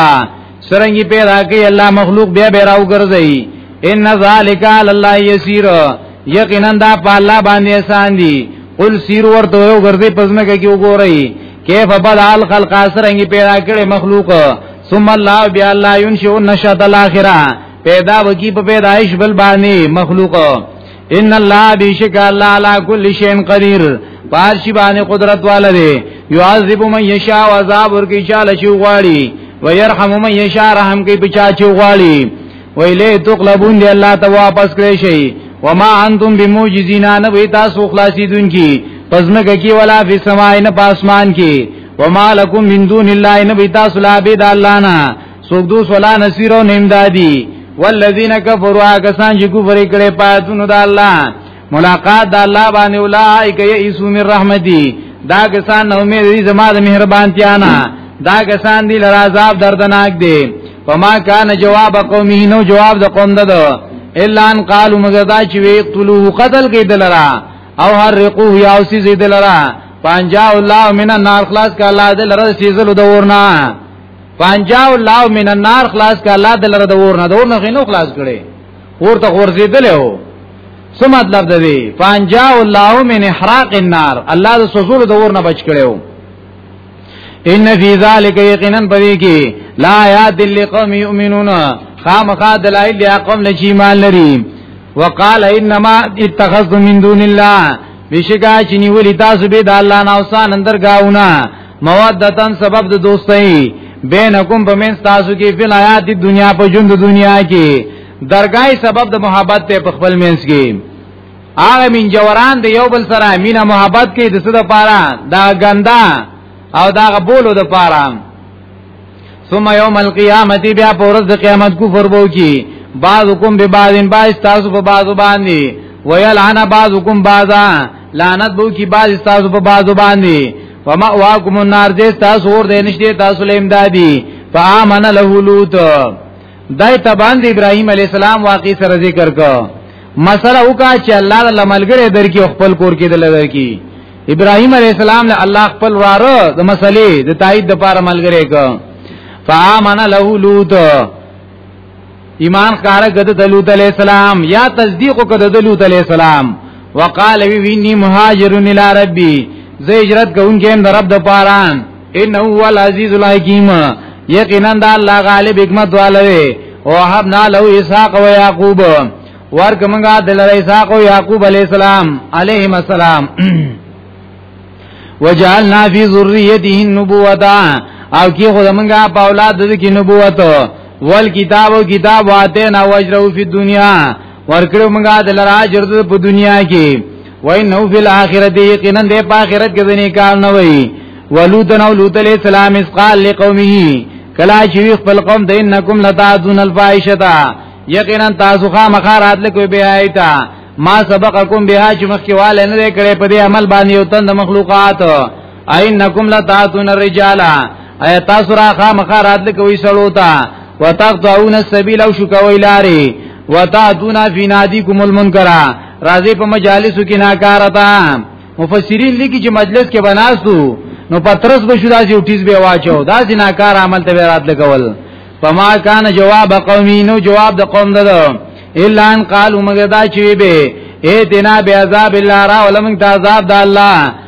سرنګي پیدا کوي الله مخلوق بیا به راو ګرځي ان ذالک علی الله یسیر یقینا دا په الله باندې احسان دي قل سیر ورته یو ګرځي پزما کې کیو ګورئ کیف بدا الخلق اسرنګ پیدا کړي مخلوق ثم الله بیا الله ينشئ النشأة الاخره پیدا وکي په پیدایش بل باندې مخلوق ان الله بیشک الله علی کل شیء قدیر پارشی باندې قدرت والده يعذب من یشاء عذاب ورکی چاله شو غواړي ويرحم من یشاء رحم کوي بچا چو غواړي ویلې تقلبون دی الله ته واپس کړی شي وما انتم بموجزین نه وی تاسو خلاصیدونکي پزمکه کې ولا فی سماء نه پاسمان کې وما لکم من دون الله نه وی تاسو لا بيد الله نه سوګ دو سولا نصير او نیمدادي والذین کفروا کسان چې کفر کړي پاتونو د الله ملاقات د الله باندې اولایک یئسو من رحمتي دا کسان نو امید دي زما د مهربانتیا نه دا کسان دي لرا عذاب دردناک دي فما کان جواب قومه نو جواب د قوم دده الا ان قالوا مگر دا چې وی قتلوه قتل کیدل را او حرقوه یا اوسی زیدل را پنجا الله من النار خلاص ک الله دل را سیزل د ورنا پنجا الله من النار خلاص ک الله دل را د ورنا د ورنا خینو خلاص کړي ورته ورزیدل هو څه مطلب ده دی پنجا الله من احراق النار الله د سوزور د ورنا بچ کړي ان فی ذلک یقینا پدې کې لا یاد لقوم یؤمنون خامخا دلائل دی قوم لچ ایمان لري وقال انما اتخذت من دون الله بشکا چې نیولې تاسو به د الله نه اوسان اندر گاونه مودتن سبب د دوستۍ بینکم بمن تاسو کې فل آیات دنیا په ژوند دنیا کې درګای سبب د محبت ته په خپل منځ کې هغه من جوران د یو بل سره مینه محبت کې د څه د پاره دا ګندا او دا غبولو د پاره ثم یوم القیامت بیا پر ورځ د قیامت کفر بو کی بعضکم ببعضن باز تاسو په بعضو باندې ویلعن بعضکم بعضا لعنت بو کی باز تاسو په بعضو باندې وما واکم النار دې تاسو ور دې نشته تاسو لیم دادی فآمن له لوط دای تبان د ابراهیم علی السلام واقع سره ذکر کو مسله وکا چې الله د لملګری درکې خپل کور کې دل درکې ابراهیم علی السلام له الله خپل واره د مسلې د تایید د پاره ملګری کو فآمن له لوط ایمان خاره کده د لوط علی السلام یا تصدیق کده د لوط علی السلام وقال وی ویني مهاجرون الی ربی زه هجرت کوونکې د رب د پاره ان هو العزیز الحکیم یقینا د الله غالب حکمت والوی او حبنا له اسحاق و یاقوب ورک منګه د اسحاق او یاقوب علی السلام علیهم السلام وجعلنا فی ذریته النبوتا او کی خود منګه په اولاد د کی نبوت ول کتاب او کتاب واته نا وجرو فی دنیا ورکړو موږ د لرا اجر په دنیا کې وای نو فل اخرت یقینا د په اخرت کې ځنی کار نه وای ولوت نو لوط علیہ السلام اس قال لقومه کلا چې خپل قوم د انکم لتعذون الفاحشه یقینا تاسو خامخار اتل کوي به آیتا ما سبقکم بها چې مخکې والے نه کړې په دې عمل باندې یو تند مخلوقات اینکم لتاتون الرجال ایا تاسو را خامخا راتل کوي سړو ته وتقطعون السبيل او شکوي لاري وتعدون فی نادیکم المنکر راځي په مجالسو کې ناکارتا مفسرین لیکي چې مجلس کې بناستو نو پترس به شو داسې اوټیز به واچو داسې ناکار عمل ته رات لګول فما کان جواب قومی نو جواب د قوم دده الا ان قالوا مگر دا چې به اے دینا بی عذاب الله را ولمن عذاب د الله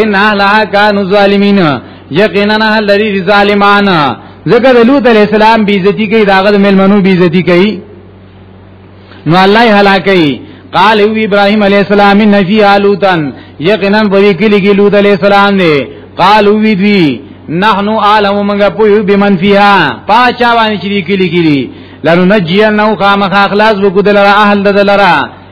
ان اهلها كانوا ظالمين یقینا اهل لري ظالمان ځکه د لوط علی السلام بیزتی کوي داغه د ملمنو بیزتی کوي نو الله هلاکي قال او ابراهيم عليه السلام ان في لوطن یقینا بری کلی کې لوط عليه السلام نه قال وی دوی نحنو عالم منګه پوي بمن فيها پاچا باندې چې کلی کلی لنو نجينه خامخ اخلاص وکړه لره اهل دلره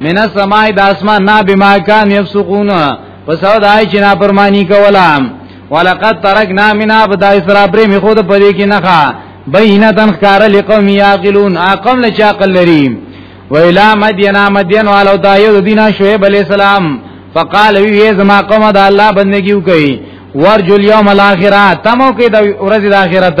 من السماء د اسمان نه بما کان یفسقون پس او دای چې نا پرمانی کولا ولقد ترکنا منا بدا اسرا پر می خود پدې کې نه ښا بینه تن خار لقوم یاقلون اقم له چاقل لري و الی مدین مدین والو دایو دینا شعیب علی السلام فقال وی زما قوم د الله بندگی وکي ورجل یوم الاخره تمو کې د ورځې د اخرت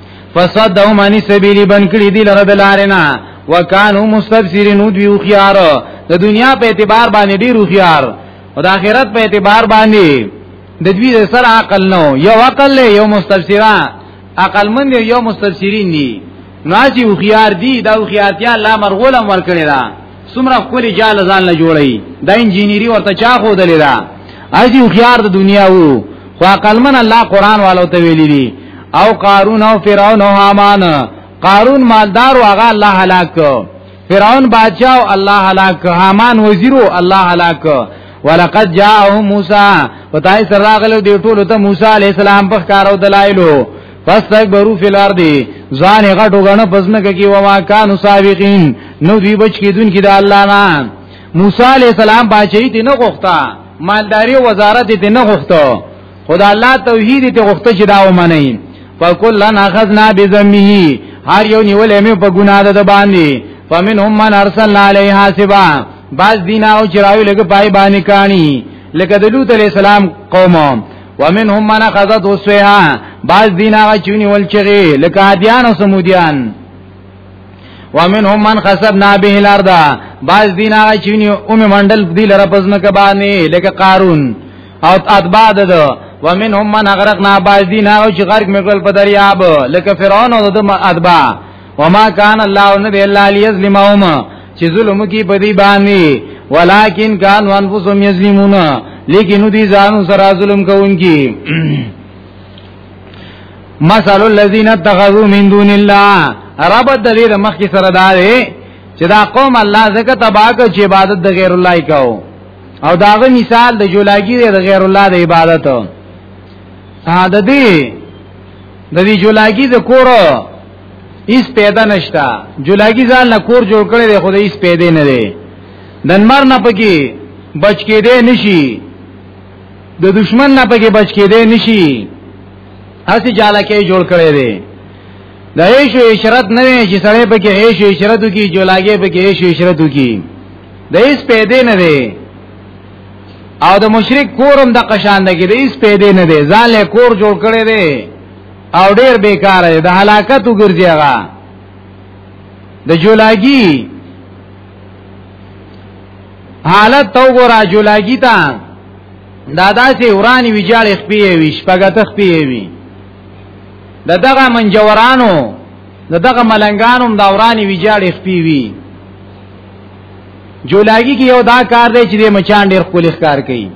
فصدهم عن سبیل بن کړي دي لره د لارنا وکانو مستبصرین دوی خيار د دنیا په اعتبار باندې ډیر خيار او د آخرت په اعتبار باندې د دوی سره عقل نو یو عقل له یو مستبصرا عقل مند یو مستبصرین دي ناجی خيار دي دا خيارتیا الله مرغولم ور کړی دا څومره خپل جال ځان له جوړي دا انجینری ورته چا خو دلی دا اسی خيار د دنیا وو خو عقلمن الله قران والو ته ویلی دي او قارون او فرعون او هامان قارون مالدار او هغه الله هلاک فرعون بادشاہ او الله هلاک هامان وزیرو الله هلاک ولقد جاءهم موسی وتای سره غلو دی ټول ته موسی علی السلام په کارو دلایلو پس تک برو فی الارض ځان غټو غنه پزنه کې و ما کانو سابقین نو دی بچ کې دن کې د الله نه موسی علی السلام بچی ته نه غوښتا مالداری وزارت ته نه غوښتا خدا الله توحید ته غوښته چې دا ومني فکلن اخذنا بذمه هر یو نیولې مې په ګناه ده باندې فمنهم من ارسلنا علیه حاسبا بعض دینا او چراوی لګ پای باندې کانی لکه د لوط علی السلام قوم ومنهم من اخذت وسعا بعض دین هغه چونی ول چغي لکه ادیان او سمودیان ومنهم من خسبنا به الارض بعض دین هغه چونی اومه منډل دی لره پزنه ک باندې لکه قارون او اتباع ده ومنهم من اغرقنا بعض دین هغه چې غرق مګل په دریاب لکه فرعون او د اتباع وما کان الله نبی الله لیظلمهم چې ظلم کی په دی باندې ولکن کان انفسهم یظلمون لیکن دوی ځان سره ظلم کوونکی مثل الذين اتخذوا من دون الله رب د دې مخ کی سره دار چې دا قوم الله زکه تباہ کو چې عبادت د غیر الله کو او داغه مثال د جولاګی د غیر الله د عبادت ا د دې د دې جولاګی د کورو هیڅ پیدا نشتا جولاګي ځان له کور جوړ کړي دی خو د هیڅ پیدا نه دی دنمر نه پکې بچ کې دی نشي د دشمن نه پکې بچ کې دی نشي هسي جاله کې جوړ کړي دی د هیڅ اشرت نه وي چې سړی پکې هیڅ اشرت کی جولاګي پکې هیڅ اشرت کی د هیڅ پیدا نه دی او د مشرک کورم د قشاندګي د هیڅ پیدا نه دی ځان له کور جوړ کړي دی او ډیر بیکاره دی د هلاکت وګرځي هغه د جولاګي حالت تو ګورا جولاګي تا دادا سي ورانی ویجاړ خپې وي شپګت خپې وي د دغه منجورانو د دغه ملنګانو د ورانی ویجاړ خپې وي جولاګي کې یو دا کار دی چې د مچان ډیر خپل ښکار کوي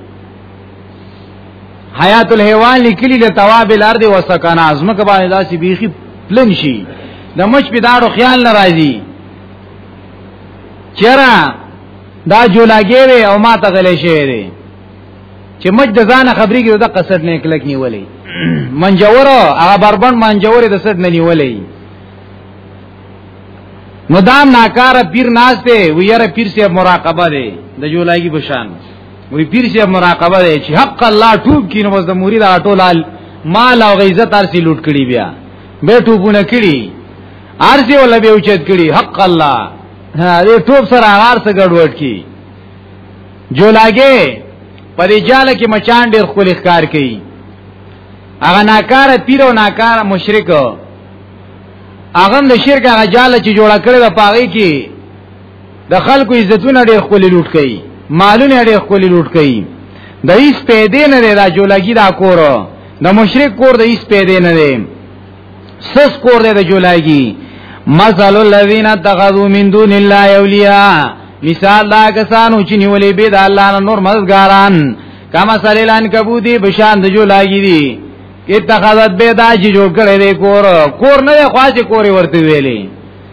حیات الحیوان لیکلی د تواب الارض وسکن ازمک باندې داسې بیخي پلن شي د مچ په داړو خیال ناراضي چرا دا جولاګي وي او ما ته غلې شي دي چې مچ د ځان خبرې کې د قصد نه کلک نیولې منجور هغه بربند منجور د سد نه نیولې نو دا ناکار پیر ناس دی ویره پیر سے مراقبه دی د جولای کی بشان وی پیر شه مراقبه دی چې حق الله ټوب کینو بس د مرید اټول مال او عزت ارسی لوټ کړي بیا به ټوبونه کړي ارسی ولا به اوچت کړي حق الله دې ټوب سره هغه سره ګډوډ کی جو لاګه پرې جاله کې مچان ډېر خپل ښکار کوي هغه ناکار پیر او ناکار مشرک هغه د شرک هغه جاله چې جوړ کړی د پاغي کې د خلکو عزتونه ډېر خپل لوټ کړي مالونه ډېر خپل لوټ کړي د هیڅ پیدې نه دی دا جولګي دا کور د مشرک کور د هیڅ پیدې نه دی سس کور دی د جولګي مثل الذين اتخذوا من دون الله اولیاء مثال دا کسانو چې نیولې به د الله نه نور مددګاران کما سلیلان کبودی بشان د جولګي دی اتخذت بیدا چې جوړ کړي دی کور کور نه خواجه کور ورته ویلي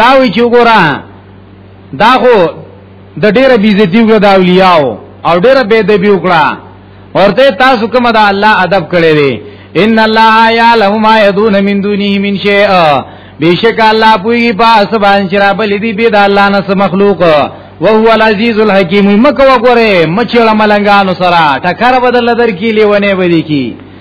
دا وی چې وګوره دا خو د ډیره بیزتی وګړه د اولیاء او ډیره بے ادبی وکړه ورته تاسو کوم دا الله ادب کړی دی ان الله یعلم ما یدون من دونه من شیء بیشک الله پوی په اسبان شرا بل دی بيد الله نس مخلوق وهو العزیز الحکیم مکه وګوره مچړه ملنګانو سره ټکر بدل درکې لیونه ودی کی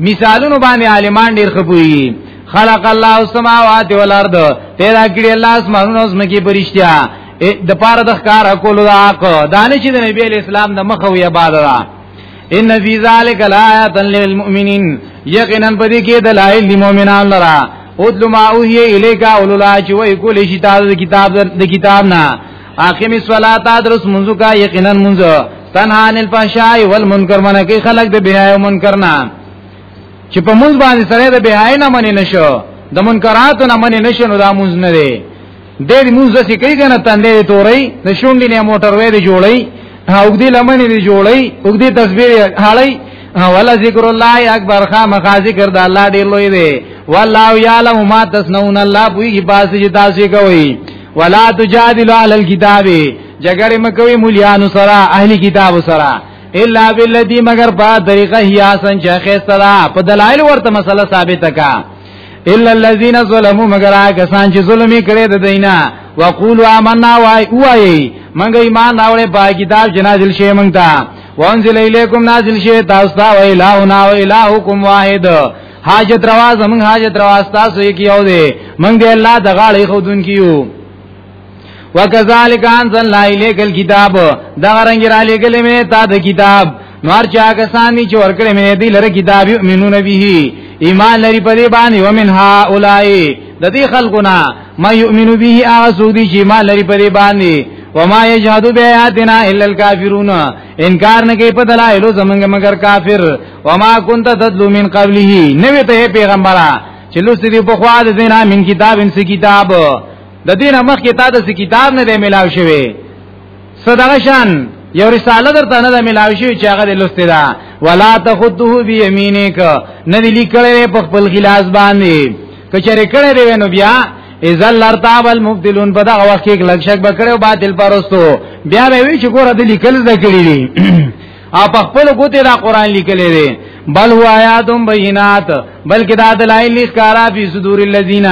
مثالونو باندې عالمان ډیر خپوي خلق الله السماوات والارض پیدا کړی الله اسمانونو زمکي پرشتیا د پاره د ښکار کولو د حق دانه چې د نبی اسلام د مخه وی عبادت ده ان فی ذلک لآیات للمؤمنین یقینا پدې کې دلایل د مؤمنان لرا او دلما او هی الیکا اوللا چې وای کولې شي تاسو د کتاب د کتاب نه اقیم الصلاۃ درس منځو کا یقینا منځو تنها عن الفحشاء والمنکر منه کې خلق د بهای او منکر نه چې په منځ باندې سره د بهای نه منی نشو د منکرات نه منی نشو نو دا منځ نه دی د دې منځ چې کوي کنه تندې تورې د شونډې نه موټر وې دی جوړي او دې لمنې دی جوړي او دې تصویر حالي ولا ذکر الله اکبر خامخ ذکر د الله ډیر لوی دی والله یعلم ما تصنعون الله پوی پاس چې تاسو کوي ولا تجادل علی الكتاب جګړه مکوي مليانو سره اهل کتاب سره الا بالذي مگر په طریقه هي حسن چې خسرا په دلایل ورته مسله ثابته کا الا الذين ظلموا مگر هغه سان چې ظلم کړي د دینه وقولوا آمنا وای وای منګ ایمان راوړې په کتاب جنازل شي منګ ته وانزل الیکم نازل شوی تاسو ته او الہنا او الہکم واحد حاجت روا زمون حاجت روا تاسو یې کیو دی مونږ دی الله د غاړې خودون کیو وکذالک انزلنا الیک الكتاب دا رنگ را لګل می تا د کتاب نور چا کسان چې ورکړې می دی لره کتاب یمنون به ایمان لري په دې باندې ومن ها اولای د دې خلقونه ما یؤمنو به هغه څوک دي چې ما لري په دې باندې وما یجحد بیااتنا الا الکافرون انکار نه کوي په دلایلو زمونږ مگر کافر وما كنت تدلو من قبله نوې ته پیغمبره چې لوستې دی په خوا د دینا من کتاب انس کتاب د دینه مخ کې تا د کتاب نه دی ملاو شوی صدقه شان یو رساله درته نه ده ملاوي شوی چې هغه لسته ده ولا تخطه بيمينك نه دي لیکلې په خپل خلاص باندې کچره کړه دی نو بیا اذا لرتاب المبدلون په دا وخت کې لږ شک بکړو باطل پرستو بیا به وی چې ګوره د لیکل ذکرې دي او په خپل ګوته دا قران لیکلې دي بل هو آیاتم بینات بلکې دا دلایل ښکارا فی صدور الذین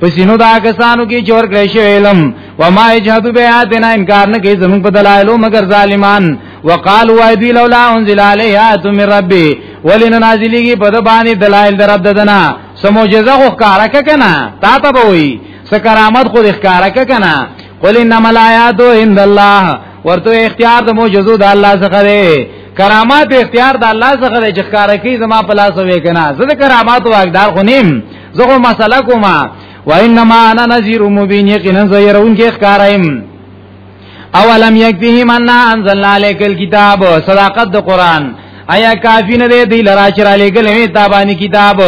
پسینو دا کسانو کې جوړ کړی شو علم و ما یجحد بیاتنا انکار نه کوي زموږ په دلایلو مگر ظالمان وقالو ایدی لولا انزل علیه آیت من ربی ولن نازلیږي په د باندې دلایل در رب ددنا سموجزه خو کارا کنه تا ته به وي سکرامت خو ښکارا کنه قل انما الایات عند الله ورته اختیار د معجزو د الله څخه دی کرامات اختیار د الله څخه دی چې ښکارا کوي زما په لاس وې کنه زه د کرامات واقدار خو نیم زه خو مسله کوم و انما انا نذير مبين یقینا زيرون کې ښکارایم اولم یکفیهم ان انزلنا عليك الكتاب صداقت د قران آیا کافی نه دی دی لرا چر علی گل می تابانی کتاب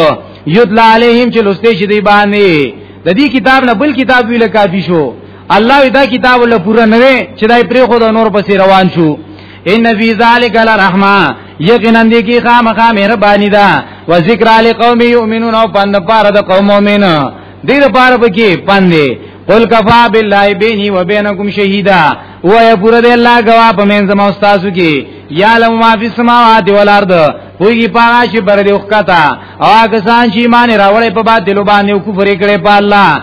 یتلا علیهم چې لسته شي دی باندې د دې کتاب نه بل کتاب ویل کافی شو الله دا کتاب له پورا نه چې دای پرې خو د نور پسې روان شو ان فی ذلک لرحمه یقینا دی کی خامخا مهربانی ده و ذکر علی قوم یؤمنون او پند پاره د قوم مؤمن دې لپاره پکې پندې قل کفا بالله بیني و بینکم شهیدا و یا پورا دې الله غوا په منځ ما استاد کی یا لم ما فی السماوات والارض ویږي پاره چې بر دې وخته او هغه سان چې ایمان راوړې په باطل باندې او کفر کړي په الله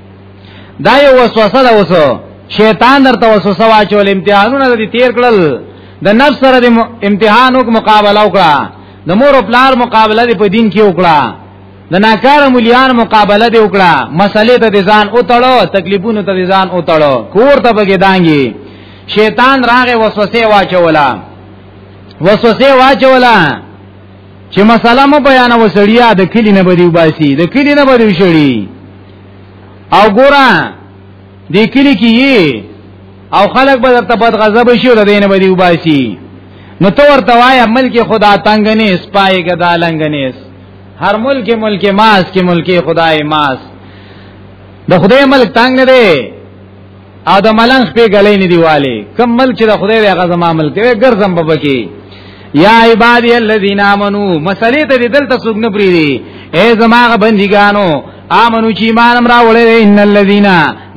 دا یو وسوسه ده وسو شیطان درته وسوسه واچول امتحانونه دې تیر کړل د نفس سره د امتحان وک مقابله وکړه د مور او پلار مقابله دې په دین کې وکړه د ناکاره مليان مقابله دې وکړه مسلې ته ځان او تړو تکلیفونو ته ځان او تړو کور ته بګی دانګي شیطان راغه وسوسه واچولا وسوسه واچولا چې مسله مو بیان وسړیا د کلی نه بدیو باسي د کلی نه بدیو شړی او ګورا دې کلی کې یې او خلک به درته بد غضب شي او د دینه به دی وباسي نو تو ورته وای ملک خدا تنگ نه سپای غدا لنګ نه هر ملک ملک ماس کې ملک خدای ماس د خدای ملک تنگ نه دی او د ملنګ په غلې نه دیواله کم ملک چې د خدای هغه زما ملک وي ګرځم په بکی یا عبادی الذین آمنو مسلې ته دلته څوک نه پریری اے زما بندګانو آمنو چې ایمان امر راولې ان الذین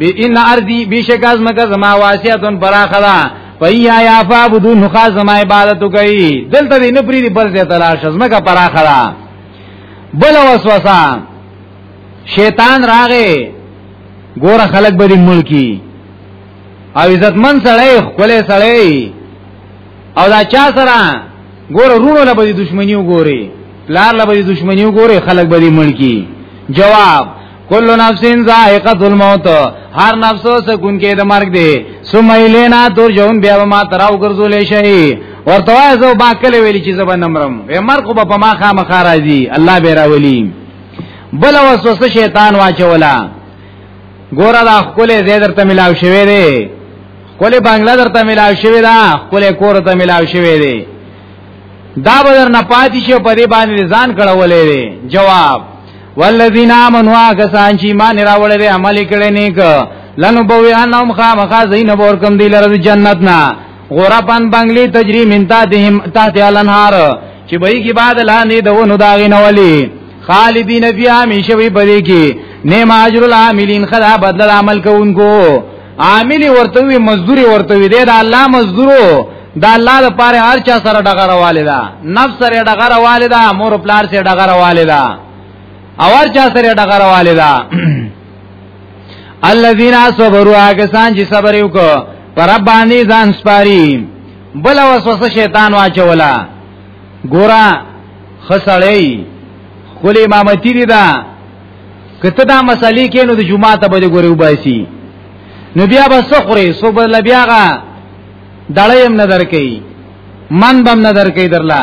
بان ارضی بشک از مکه زما واسیاتن براخدا فیا یا فعبدون خاص زما عبادت کوي دلته نه پریری بل ځای تلاش زما کا براخدا بل وسوسه شیطان راغې ګوره خلک به دې ملکی او عزتمن سړی خپل سړی او دا چا سره ګوره رونو له به دښمنی وګوري پلار له به دښمنی وګوري خلک به دې ملکی جواب کل نفس ذائقه الموت هر نفس سکون کې د مرګ دی ثم الینا ترجون بیا ما تراو ګرځول شي ورته وای زه باکل ویلی چې زبر نمرم وې مرګ خو به په ما خامخا راځي الله به راولي بل وسوسه شیطان واچولا ګوره دا خپل زید درته ملاو شوی دی خپل بنگله درته ملاو شوی دا خپل کور ته ملاو شوی دی دا بدر نه پاتې شو په دې باندې ځان کړولې دی جواب والذین آمنوا کسان چې ایمان راوړل عمل کړي نیک لنو بوی انهم خامخا زین بورکم دی لره جنت نه غربان بنگلی تجری من تحتهم تحت الانهار چې به کی بعد لاندې دونو داغې نولی خالدین فی همیشه وی پدې کې نعم اجر العاملین خدا بدل عمل کوونکو عامل ورته وی مزدور ورته وی دی دا الله مزدورو دا الله د پاره هر چا سره ډغره والدا نفس سره ډغره والدا مور پلار سره ډغره والدا اور چا سره ډغره والدا الذين صبروا هغه سان چې صبر وکړو پر باندې ځان سپاري بل وسوسه شیطان واچولا ګورا خسړی خپل امامتی دی دا کته دا مسلې کې نو د جمعه ته به ګوري وباسي نو بیا به سخري سو بل بیاغه دړیم نه درکې من بم نه درکې درلا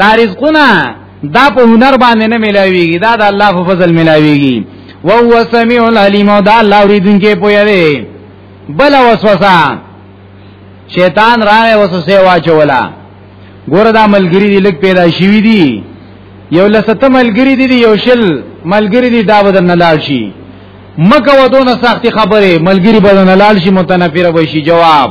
دا رزقونه دا په هنر باندې نه ملاويږي دا د الله په فضل ملاويږي او هو سميع العليم او دا الله اوریدونکي پوهه دی بل وسوسه شیطان راغی وسوسه واچولا ګور دا ملګری دی لګ پیدا شوی دی یو لسته ملګری دی یو شل ملګری دی دا بدن نه لاړ شي مکه ودونه سخت خبره ملګری بدن نه لاړ شي متنفر وشي جواب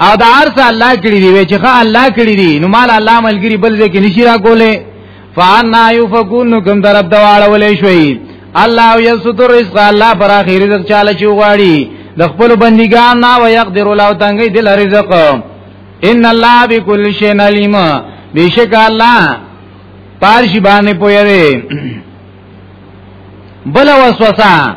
او دا ارس الله کړی دی وی چې ښه الله کړی دی نو مال الله ملګری بل ځکه نشی را کوله فانا یفکون نو کوم طرف دا واړولې شوی الله یستر رزق الله پر اخر رزق چاله چی غواړي د خپل بندګان نا و یقدر الله تنګي دل رزق ان الله بكل شيء علیم بیشک الله پارشی باندې پوی دی بل وسوسه